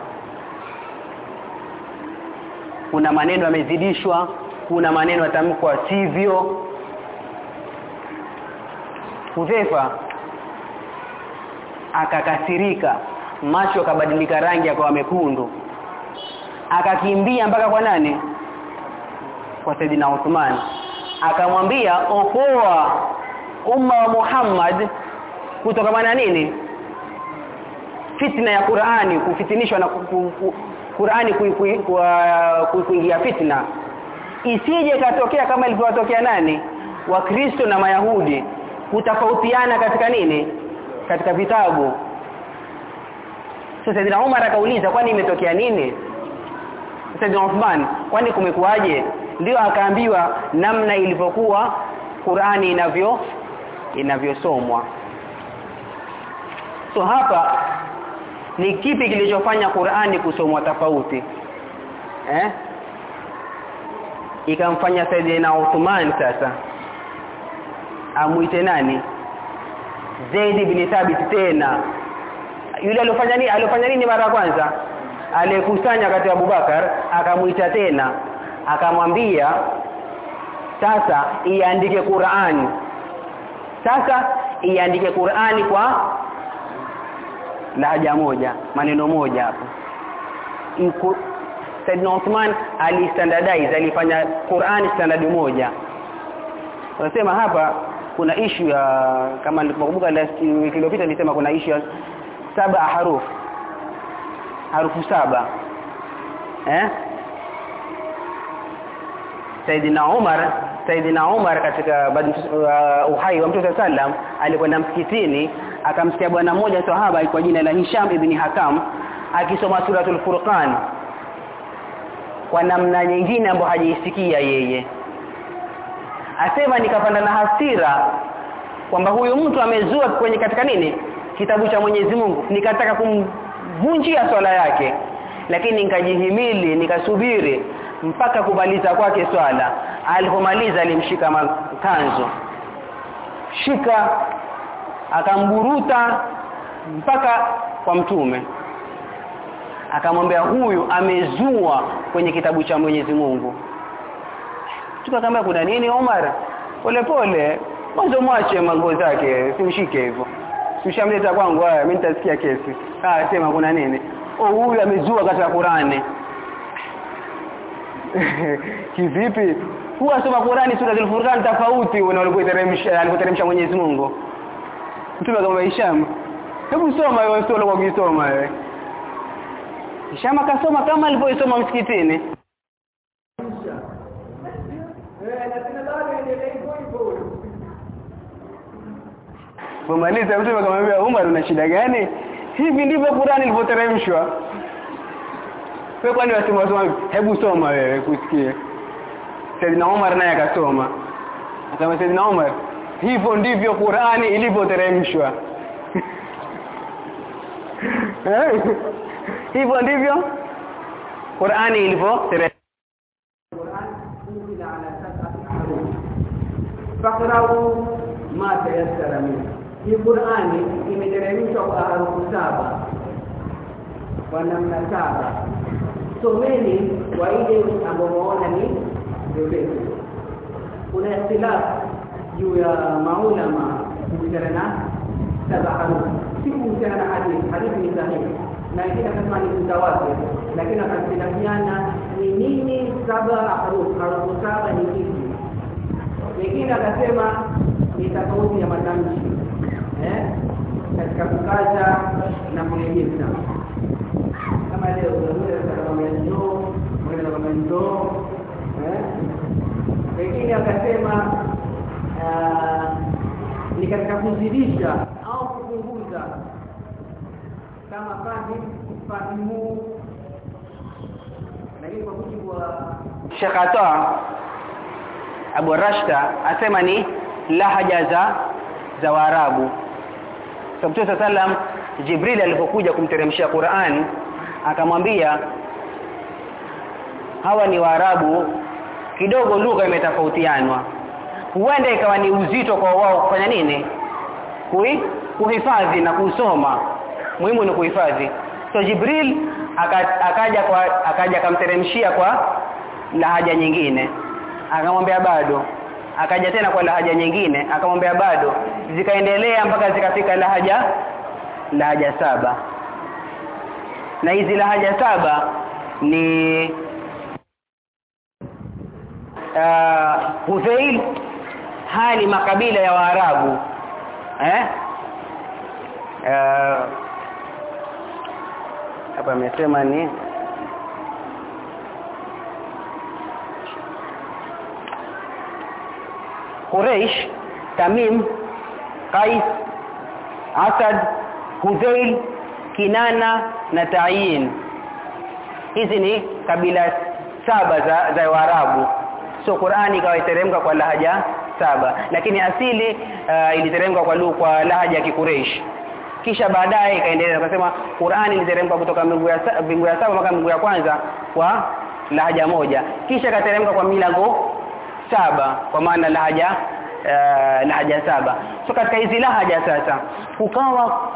[SPEAKER 2] Kuna maneno yamezidishwa kuna maneno yatamkwa sivyo. Hudhaifa akakasirika. Macho akabadilika rangi akawa mekundu. Akakimbia mpaka kwa nani? Kwa Saidina Uthman. Akamwambia okoa umma wa Muhammad kutoka na nini? Fitna ya Qur'ani kufitinishwa na Qur'ani kuingia fitna. Isije katokea kama ilivyotokea nani? Wakristo na mayahudi. Kutafautiana katika nini katika vitabu. Sasa Saidina Umar akauliza kwani imetokea nini? Saidina Uthman kwani kumekuwaje? Ndio akaambiwa namna ilivyokuwa Qur'ani inavyo inavyosomwa. So hapa ni kipi kilichofanya Qur'ani kusomwa tofauti? Eh? Ikamfanya Saidina Uthman sasa amuite nani Zaid ibn Thabit tena. Yule aliyofanya nini aliyofanya nini mara ya kwanza? Aliyekusanya kati ya Abubakar akamuita tena. Akamwambia sasa iandike Qur'ani sasa iandike Qur'ani kwa lahaja moja maneno moja hapo. Saidna Uthman alistandardize alifanya Qur'ani standard moja. Wanasema hapa kuna issue ya kama nilikumbuka last wiki iliyopita nilisema kuna issue ya saba harufu. Harufu saba. Eh? Saidina Umar Saidina Umar katika uh, uhai wa Mtume sallam alikwenda msikitini akamsikia bwana mmoja sahaba kwa jina la Hisham ibn Hakam akisoma suratul Furqan. Kwa namna nyingine ambayo hajisikia yeye asema nikapanda na hasira kwamba huyu mtu amezua kwenye katika nini? Kitabu cha Mwenyezi Mungu. Nikataka kumvunjia swala yake. Lakini nikajihimili nikasubiri mpaka kumaliza kwake swala. Alipomaliza alimshika mkanzo shika akamburuta mpaka kwa mtume. Akamwambia huyu amezua kwenye kitabu cha Mwenyezi Mungu tukakamwambia kuna nini Omar? Pole pole mwanzo mwache mango zake simshike hivyo. Simshamleta kwangu haya mimi nitasikia kesi. Ah sema kuna nini? Oh huyu amezua katika Qur'ani. (laughs) Kivipi? Huwa soma Qur'ani sura al-Furqan tofauti unalikoteremsha alikoteremsha Mwenyezi Mungu. Mtume kama Hisham hebu soma wewe sura kusoma wewe. Hisham akasoma kama alivyosoma msikitini Kumaliza mtu akamwambia Umar una shida gani? Hivi ndivyo Qur'ani ilivyoteremshwa. Wewe kwani wasema soma hebu soma wewe kusikie. Saidina Umar naye akasoma. Akasema Saidina Umar hivyo ndivyo Qur'ani ilivyoteremshwa. (laughs) hivyo ndivyo Qur'ani ilivyoteremshwa.
[SPEAKER 1] Fakrau ma tayassara minhu. Hii Qur'ani imeteremshwa kwa harufu saba. Kwa namna saba. Someni kwa ile ambao ni vyepesi kuna ikhtilafu juu ya maulama kuhusiana na saba harufu. Si kuhusiana na hadithi. Hadithi ni sahihi. Na ingine akasema ni mtawatir lakini akatilafiana ni nini saba harufu? Harufu saba wengine akasema ni tofauti ya matamshi eh? Katika kukaza na kulegeza. kama leo unaweza kama njoo mwenda kama njoo eh? Wengine akasema ni katika kuzidisha au kupunguza. Kama fahim fahimu lakini kwa mujibu wa
[SPEAKER 2] Sheikh Abu Rashta asema ni lahaja za za Waarabu. Mtume sallam Jibril alipokuja kumteremshia Qur'an akamwambia hawa ni Waarabu kidogo lugha imetofautianwa. Huenda ikawa ni uzito kwa wao kufanya nini? Kui, kuhifadhi na kusoma. Muhimu ni kuhifadhi. So Jibril akaja kwa akaja akamteremshia kwa lahaja nyingine akamwambia bado. Akaja tena kwa lahaja nyingine akamwambia bado. Zikaendelea mpaka zikafika lahaja lahaja saba. Na hizi lahaja saba ni uh, hali makabila ya Waarabu eh? Uh, hapa amesema ni Quraysh Tamim Qais Asad Hudhail Kinana na Tayin hizi ni kabila saba za za Waarabu. So Qur'ani ikawaiteremka kwa lahaja saba. Lakini asili uh, iliteremka kwa lugha kwa lahaja ya Kikureish kisha baadaye ikaendelea akasema Qur'ani iliteremka kutoka mbingu ya mbingu ya saba mpaka mbingu ya kwanza kwa lahaja moja. Kisha ikateremka kwa milango saba kwa maana lahaja uh, lahaja saba. So katika hizi lahaja sasa kukawa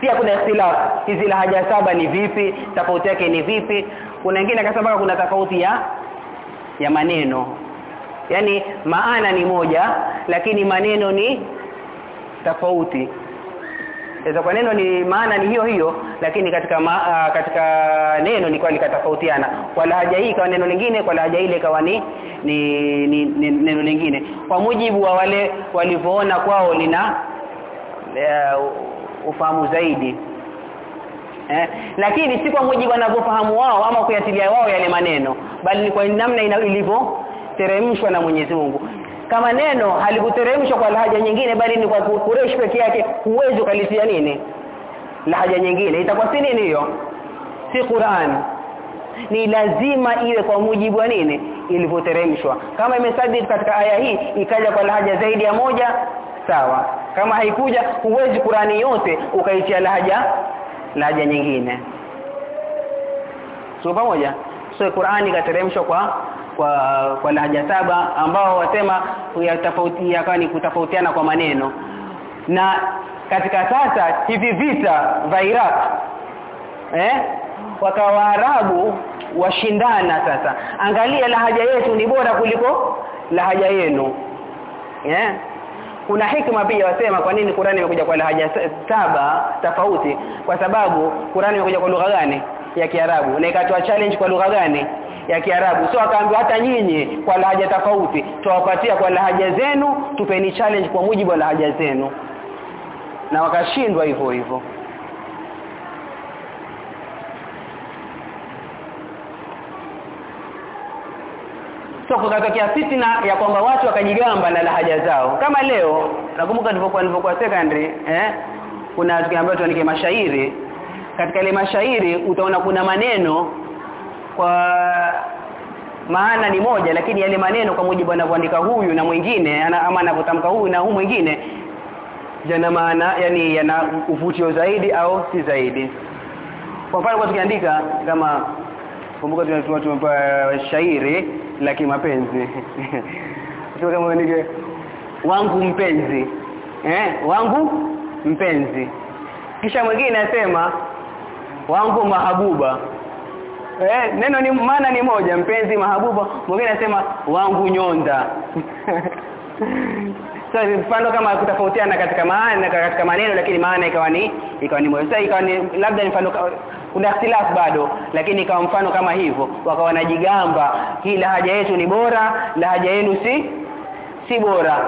[SPEAKER 2] pia kuna ikhtilafu hizi lahaja saba ni vipi? Tofauti yake ni vipi? Kuna wengine akasema kuna tofauti ya ya maneno. Yani maana ni moja lakini maneno ni tofauti Sasa kwa neno ni maana ni hiyo hiyo lakini katika ma, uh, katika neno ni kwa likatofautiana kwa lahaja hii kwa neno lingine kwa lahaja ile ikawa ni, ni, ni, ni neno lingine. Kwa mujibu wa wale walivyoona kwao lina uh, ufahamu zaidi. Eh, lakini si kwa mujibu wanavyofahamu wao ama kuyatilia wao yale maneno bali ni kwa namna ilivyo teremshwa na Mwenyezi Mungu kama neno halikuteremshwa kwa lahaja nyingine bali ni kwa Quraysh peke yake huwezi ukalitia nini? Lahaja nyingine. Itakuwa si nini hiyo? Si Qur'an. Ni lazima iwe kwa mujibu wa nini? Ilivyoteremshwa. Kama imesadid katika aya hii ikaja kwa lahaja zaidi ya moja sawa. Kama haikuja huwezi Qur'ani yote ukaitia lahaja lahaja nyingine. Sio pamoja. So Qur'ani kateremshwa kwa kwa kwa lahaja saba ambao wasema tofauti yakani kutofautiana kwa maneno. Na katika sasa hivi vita vya Iraq eh wakawa Arabu washindana sasa. Angalia lahaja yetu ni bora kuliko lahaja yenu eh. Kuna hikma pia wasema kwa nini Qur'ani imekuja kwa lahaja saba tofauti? Kwa sababu Qur'ani imekuja kwa lugha gani ya Kiarabu? Na ikatoa challenge kwa lugha gani ya Kiarabu. So akaambiwa hata nyinyi kwa lahaja tofauti tuwapatia kwa lahaja zenu tupeni challenge kwa mujibu wa lahaja zenu. Na wakashindwa hivyo hivyo. So kukatokea fitina ya kwamba watu wakajigamba na lahaja zao. Kama leo nakumbuka nilipokuwa nilipokuwa secondary eh kuna tukiambiwa tuandike mashairi. Katika ile mashairi utaona kuna maneno kwa maana ni moja lakini yale maneno kwa mujibu anavyoandika huyu na mwingine ana, ama anavyotamka huyu na huyu mwingine yana maana yani yana uvutio zaidi au si zaidi. Kwa mfano tukiandika kama kumbuka tunatoa tumpa shairi la kimapenzi. (laughs) Sio kama nige wangu mpenzi. Eh wangu mpenzi. Kisha mwingine anasema wangu mahabuba eh neno ni maana ni moja mpenzi mahabuba. Mwingine anasema wangu nyonda. (laughs) So mfano kama kutofautiana katika maana katika maneno lakini maana ikawa ni ikawa ni moja. Sasa ikawa ni labda ni mfano kuna ikhtilaf bado lakini ikawa mfano kama hivyo. Wakawa wanajigamba hii lahaja yetu ni bora lahaja yenu si si bora.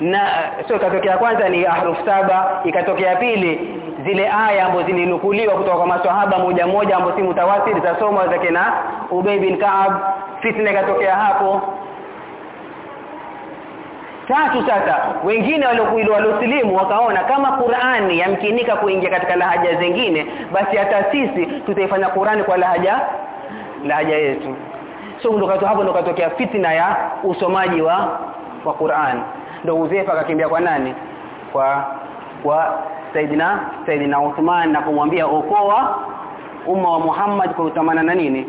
[SPEAKER 2] Na sio ikatokea kwanza ni ahruf saba ikatokea pili zile aya ambazo zilinukuliwa kutoka kwa maswahaba moja moja ambazo si mutawatir za somo za kina Ubay bin Ka'ab. Fitna ikatokea hapo. Tatu sasa wengine waliokuwa waliosilimu wakaona kama Qur'ani yamkinika kuingia katika lahaja zingine basi hata sisi tutaifanya Qur'ani kwa lahaja lahaja yetu. So ndo hapo ndo katokea fitna ya usomaji wa wa Qur'an. Ndo Uzefa akakimbia kwa nani? Kwa kwa Saidina Saidina Uthman na kumwambia okoa umma wa Muhammad kwa utamana na nini?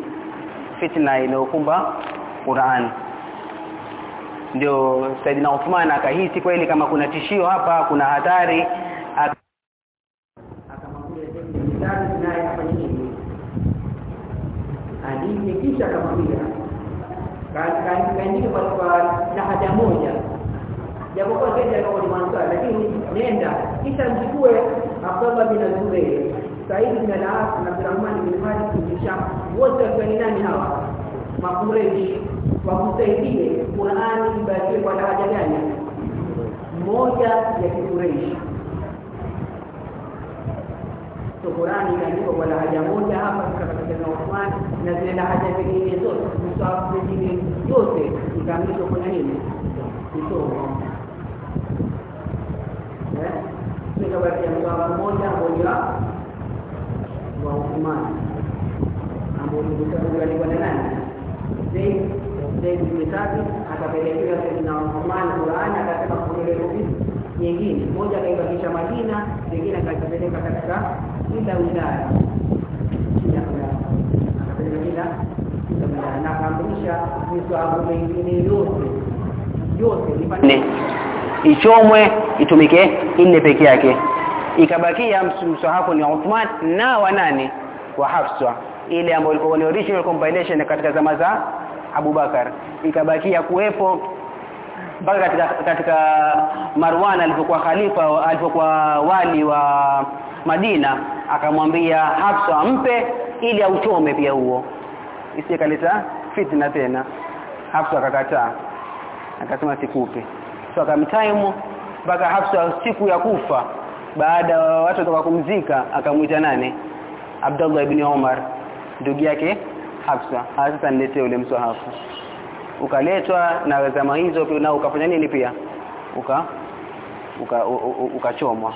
[SPEAKER 2] Fitna iliyokumba Qur'an. Ndio Saidina Uthman akahisi kweli kama kuna tishio hapa kuna hatari.
[SPEAKER 1] Kisha akamwambia kaandika kwa lahaja moja japokuwa kesho alikuwa ni mwanzo lakini nenda kisha mchukue Abdullah bin Zubair Said bin al-As na Abdurrahman bin Malik bin wote wakiwa nani hawa? Makureishi wakusaidie Qur'ani ibadie kwa daraja gani? Moja ya kikureishi so Qur'ani ikaandikwa kwa lahaja moja hapa katika Uthman na zile lahaja zingine zote msawafu zingine zote ikaamrishwa kwenye nini kusoma eh sio kama ya msawafu moja moja wa Uthman ambao ulikuwa na nani Zaid Thabit akapelekewa Sayyidina Uthman Qur'ani akasema kuelewa nyingine. Moja akaibakisha Madina nyingine akapeleka katika kila wilaya. Kila wilaya. Akapeleka kila kila wilaya. Na akaamrisha miswahabu mengine yote. Yote
[SPEAKER 2] ipande ichomwe itumike. Nne peke yake. Ikabakia msahafu ni Uthman na wanane wa Hafsa. Ile ambayo ilikuwa ni original compilation katika zama za Abu Bakar ikabakia kuwepo mpaka katika katika Marwan alipokuwa khalifa alipokuwa wali wa Madina akamwambia Hafsa ampe ili autome pia huo. Isikaleta fitna tena. Hafsa akakataa. Akasema sikupe. So akamtime mpaka Hafsa siku ya kufa baada ya watu kutoka kumzika akamwita nane Abdullah ibn Omar. Ndugu yake Hafsa hasa niletee ule mswahafu ukaletwa na zama hizo na ukafanya nini pia? Uka ukachomwa uka, uka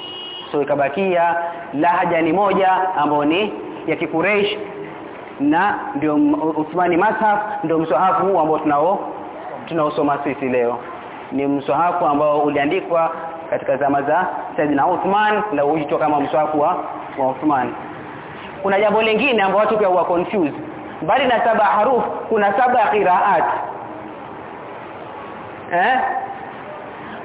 [SPEAKER 2] so ikabakia lahaja ni moja ambayo ni ya kikureish na ndio Uthmani Mashaf ndio mswahafu huu ambao tunao tunaosoma sisi leo. Ni mswahafu ambao uliandikwa katika zama za Saidina Uthman na huitwa kama mswahafu wa, wa Uthman. Kuna jambo lingine ambao watu pia wa confused bali na saba haruf kuna saba qiraat. Eh?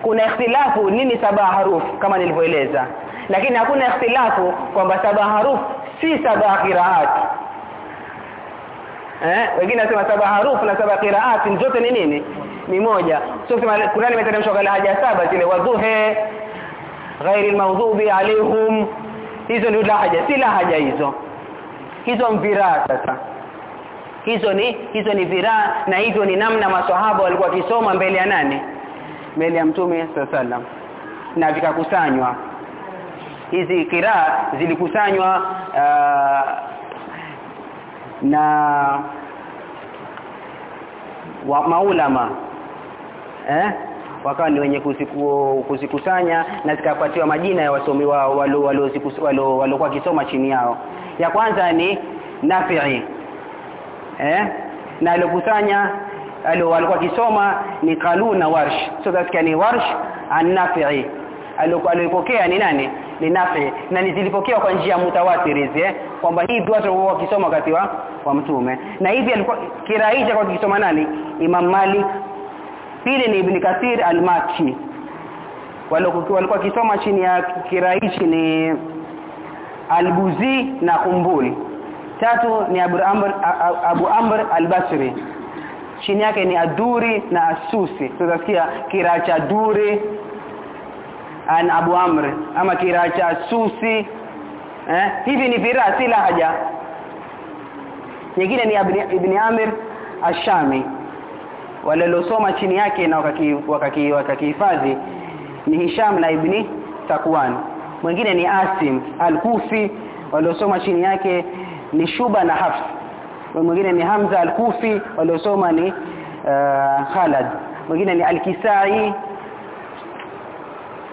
[SPEAKER 2] Kuna ikhtilafu nini saba haruf kama nilivyoeleza. Lakini hakuna ikhtilafu kwamba saba haruf si saba qiraat. Eh? Wengine nasema saba haruf na saba qiraat zote ni nini? Ni moja. Sio kama Qur'an imeteremshwa kwa haja saba zile wadhuhe ghairi almaghdubi alaihim hizo ni lahaja si lahaja hizo. Hizo mvira sasa hizo ni hizo ni viraa na hivyo ni namna maswahaba walikuwa wakisoma mbele ya nani? Mbele ya mtume sallam na vikakusanywa. Hizi kiraa zilikusanywa uh, na wa maulama eh? Wakawa ni wenye kuzikusanya na zikapatiwa majina ya wasomi wao waliokuwa kisoma chini yao. Ya kwanza ni Nafi'i eh? Na alikusanya alikuwa kisoma ni Qalun na Warsh. So that ni Warsh an-Nafi'i alipokea ni nani? Ni Nafi na nizilipokea kwa njia mutawatir hizi eh? Kwamba hii watu wakisoma wakati wa, wa mtume. Na hivi alikuwa kiraisha kwa kisoma nani? Imam Malik. Pili ni Ibn Kathir al-Makki. Walikuwa kisoma chini ya kiraishi ni Al-Buzi na Kumbul tatu ni Abu Amr Abu Amr al-Basri. Chini yake ni Aduri na Asusi tutasikia kiracha Duri an Abu Amr ama kiracha Asusi eh hivi ni viraa si lahaja. Nyingine ni Ibn, Ibn Amir Ashami walilosoma chini yake na wakakihifadhi wakaki, wakaki ni Hisham na Ibni Takwan mwingine ni Asim Al-Kufi waliosoma chini yake ni Shuba na Hafs. Mwingine ni Hamza Al-Kufi waliosoma ni uh, Khalad mwingine ni Al-Kisai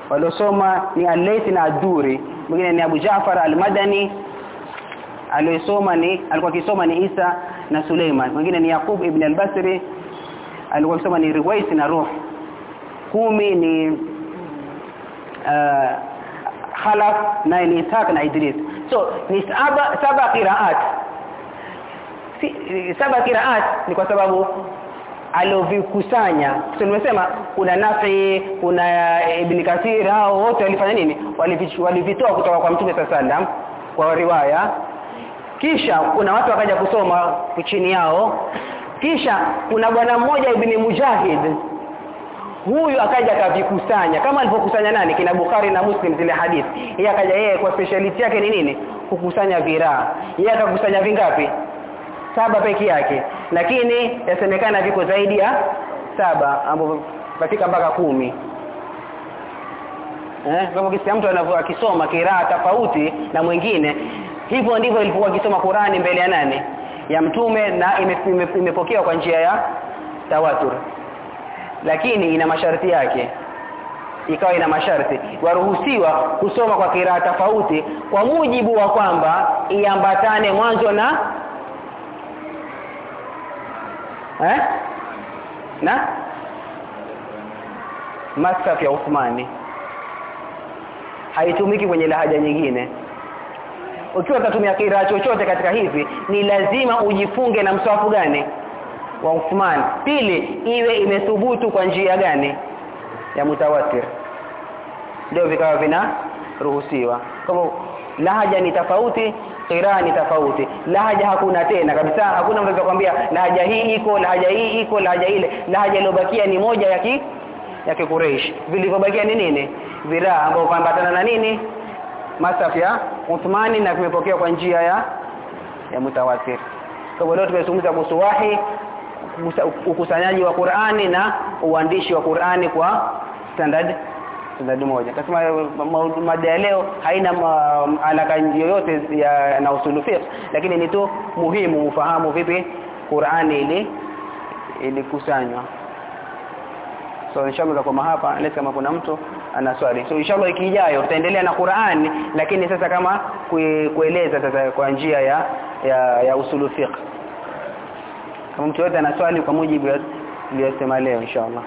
[SPEAKER 2] waliosoma ni Al-Layth na Ad-Duri mwingine ni Abu Ja'far Al-Madani aliyosoma ni alikuwa akisoma ni Isa na Suleiman. Mwingine ni Yaqub ibn al-Basri alikuwa akisoma ni Riwais na Ruh. Kumi ni uh, Khalaf na Ishaq na Idris so ni saba saba qiraat. Si, saba qiraat ni kwa sababu aliovikusanya so nimesema kuna Nafi kuna Ibn Kathir hao wote walifanya nini? Walivitoa kutoka kwa Mtume sallam kwa riwaya. Kisha kuna watu wakaja kusoma chini yao. Kisha kuna bwana mmoja Ibn Mujahid huyu akaja akavikusanya. Kama alivyokusanya nani? Kina Bukhari na Muslim zile hadithi. Yeye akaja yeye kwa speciality yake ni nini? Kukusanya viraa. Yeye akakusanya vingapi? Saba peke yake. Lakini yasemekana viko zaidi ya saba ambapo katika mpaka kumi. Eh kama kisia mtu anavyo akisoma kiraa tofauti na mwingine hivyo ndivyo ilikuwa akisoma Qurani mbele ya nani? Ya mtume na imepokewa ime, ime kwa njia ya tawatur lakini ina masharti yake. Ikawa ina masharti. Waruhusiwa kusoma kwa kiraa tofauti kwa mujibu wa kwamba iambatane mwanzo na eh? Na? Masaf ya Uthmani. Haitumiki kwenye lahaja nyingine. Ukiwa utatumia kiraa chochote katika hivi ni lazima ujifunge na mswafu gani wa Uthman. Pili iwe imethubutu kwa njia gani? Ya mutawatir. Ndio vikawa vina ruhusiwa kwa hivyo lahaja ni tofauti qiraa ni tofauti. Lahaja hakuna tena kabisa. Hakuna mtu kwambia lahaja hii iko lahaja hii iko lahaja ile. Lahaja iliyobakia ni moja ya ki ya kikureish. Vilivyobakia ni nini? Viraa ambao pambatana na nini? Masaf ya Uthmani na vimepokea kwa njia ya ya mutawatir. Kwa hivyo leo tumezungumza kuhusu wahi ukusanyaji wa Qur'ani na uandishi wa Qur'ani kwa standard standard moja. Kasema mada ya leo haina alaka yoyote ya na usulu fiqh lakini ni tu muhimu ufahamu vipi Qur'ani ili ilikusanywa so inshallah kwa hapa leo kama kuna mtu ana swali. So inshallah ikijayo tutaendelea na Qur'ani lakini sasa kama kueleza sasa kwa njia ya ya, ya usulu fiqh kama mtu yote ana swali kwa mujibu ya leo inshallah